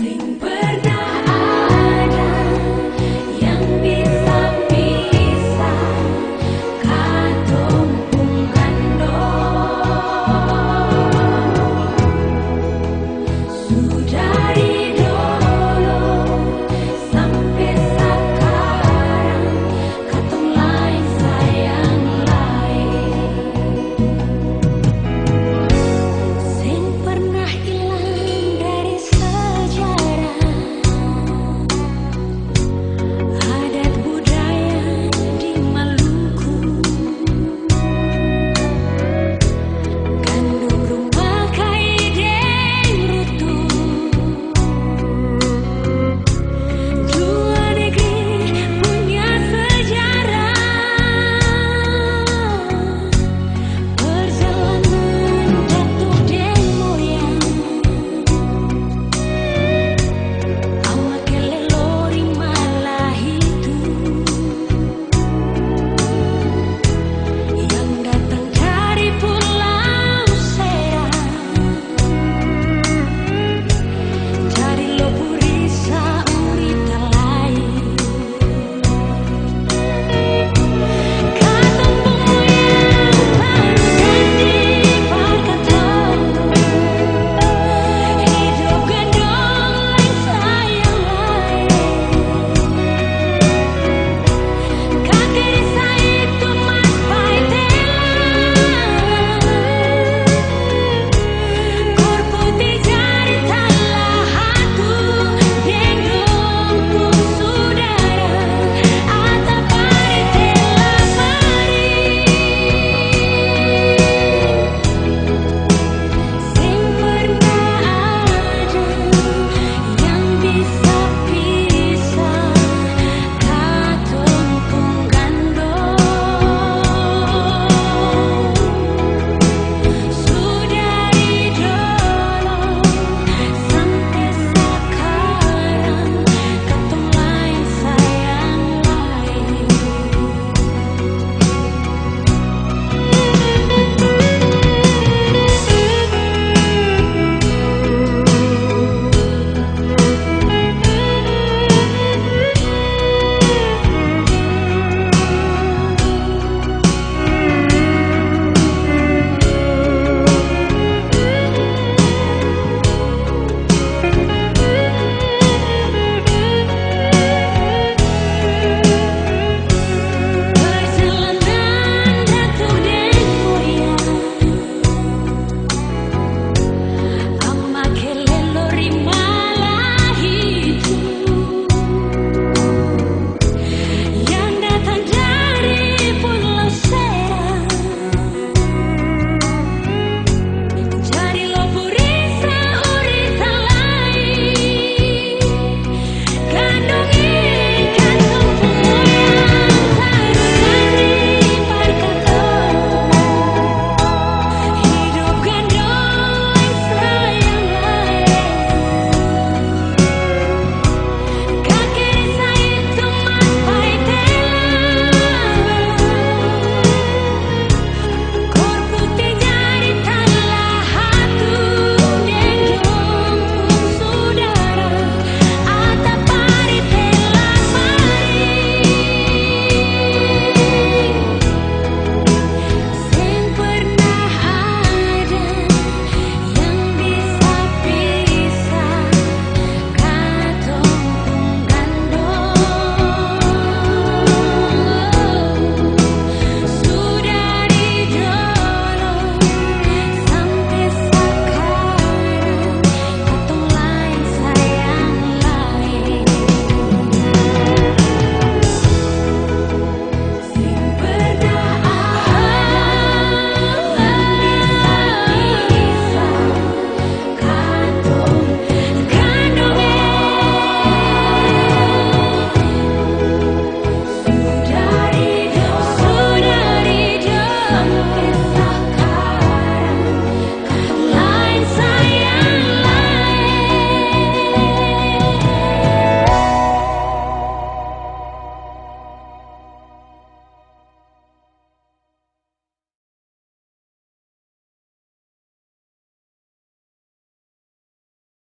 Sing